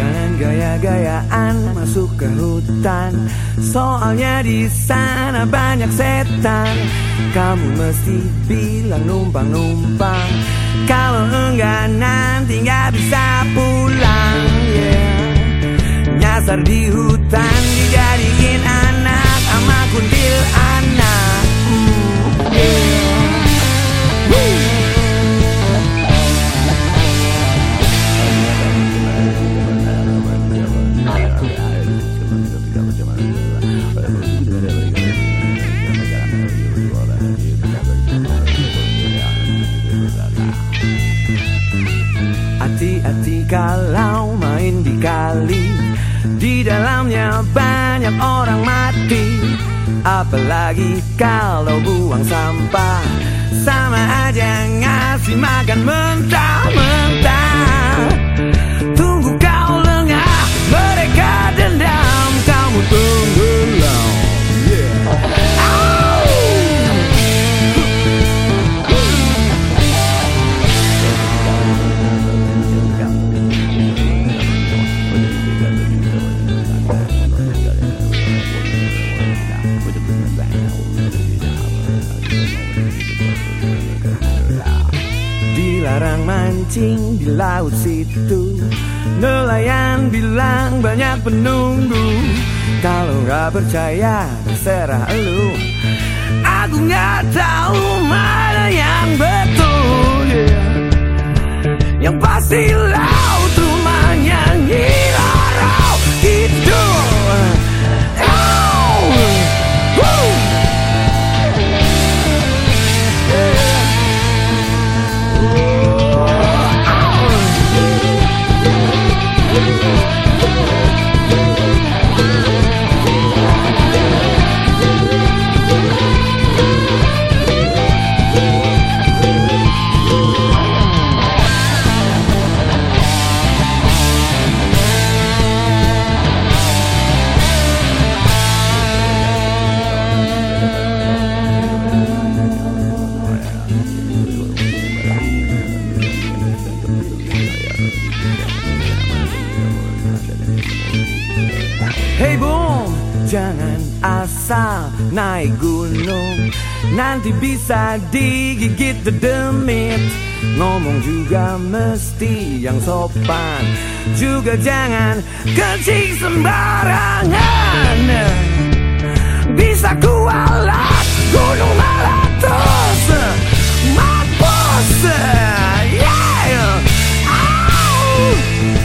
Jangan gaya-gayaan masuk ke hutan. Soalnya di sana banyak setan. Kamu mesti bilang numpang-numpang. Kalau enggak nanti nggak bisa pulang. Yeah. Nyasar di hutan. Hati-hati kalau main di kali. Di dalamnya banyak orang mati. Apalagi kalau buang sampah. Sama aja ngasih makan mentah-mentah Dilarang mancing di laut situ. Nelayan bilang banyak penunggu. Kalau nggak percaya terserah lu. Aku nggak tahu mana yang betul yeah. Yang pasti Jangan asal naik gunung. Nanti bisa digigit demit Ngomong juga mesti yang sopan. Juga jangan kencing sembarangan. Bisa kualat gunung meletus. Mampus. Yeah. Oh.